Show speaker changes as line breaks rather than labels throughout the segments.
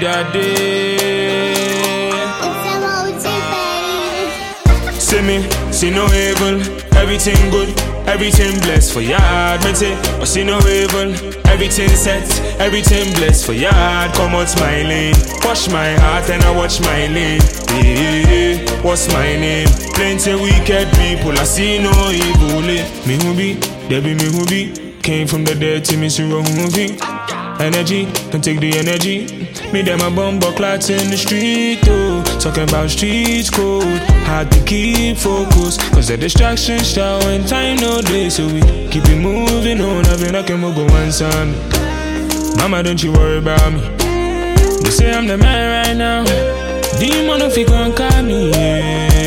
that day.
It's emoji, baby.
See me, see no evil, everything good, everything blessed for yard. Me say, I see no evil, everything set, everything blessed for yard. Come out lane, wash my heart and I watch my lane. Yeah, what's my name? Plenty wicked people, I see no evil. eh. Me who be, there be me who be. Came from the dead to me, see who be. Energy, can take the energy. Me them a bumbo clots in the street, oh. Talking about streets code. Hard to keep focus, cause the distractions start when time no day. So we keep it moving on. I've been knocking go one son. Mama, don't you worry about me. They say I'm the man right now. Demon if you gon' call me, yeah.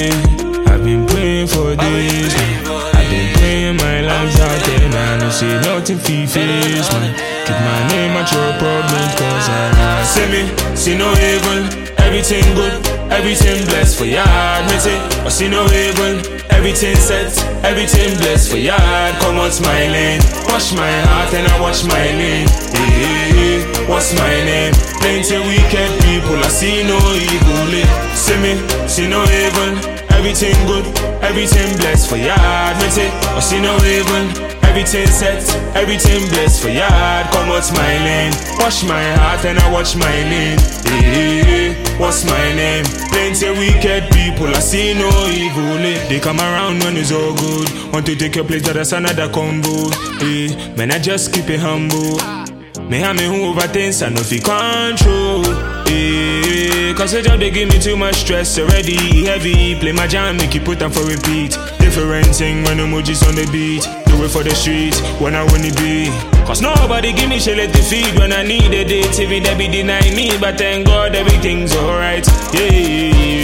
Say nothing fee face, man. Keep my name at your problems, cause I see me, see no evil, everything good, everything blessed for yard. Me say, I see no evil, everything set, everything blessed for yard. Come out smiling, wash my heart and I watch my lane. Yeah, what's my name? Plenty wicked people, I see no evil. eh. See me, see no evil, everything good, everything blessed for yard. Me say, I see no evil. Everything set, everything blessed for yard. Come out my lane, wash my heart and I watch my lane. Yeah, what's my name? Plenty wicked people, I see no evil. eh. They come around when it's all good. Want to take your place, that that's another combo. Eh, man, I just keep it humble. Me have me who over things I know if fi control. Eh, cause the job they give me too much stress already. Heavy, play my jam, make you put them for repeat. Different thing when emojis on the beat. Do it for the streets when I want it be. Cause nobody give me shit let the feed when I need it. TV they be deny me, but thank God everything's alright. Yeah,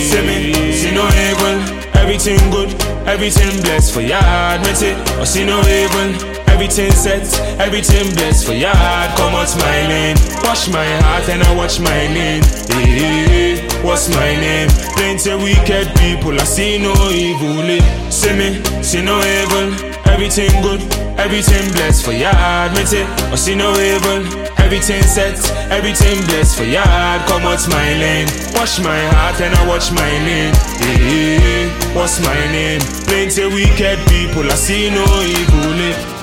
see me, see no evil. Everything good, everything blessed for yard. Admit it, I see no evil. Everything set, everything blessed for yard. Come out smiling. wash my heart and I watch my lane. Yeah, what's my name? Plenty wicked people, I see no evil. eh. See me, see no evil. Everything good, everything blessed for yard. Me say, I see no evil. Everything set, everything blessed for yard. Come out smiling. wash my heart and I watch my lane. Yeah, what's my name? Plenty wicked people, I see no evil. eh.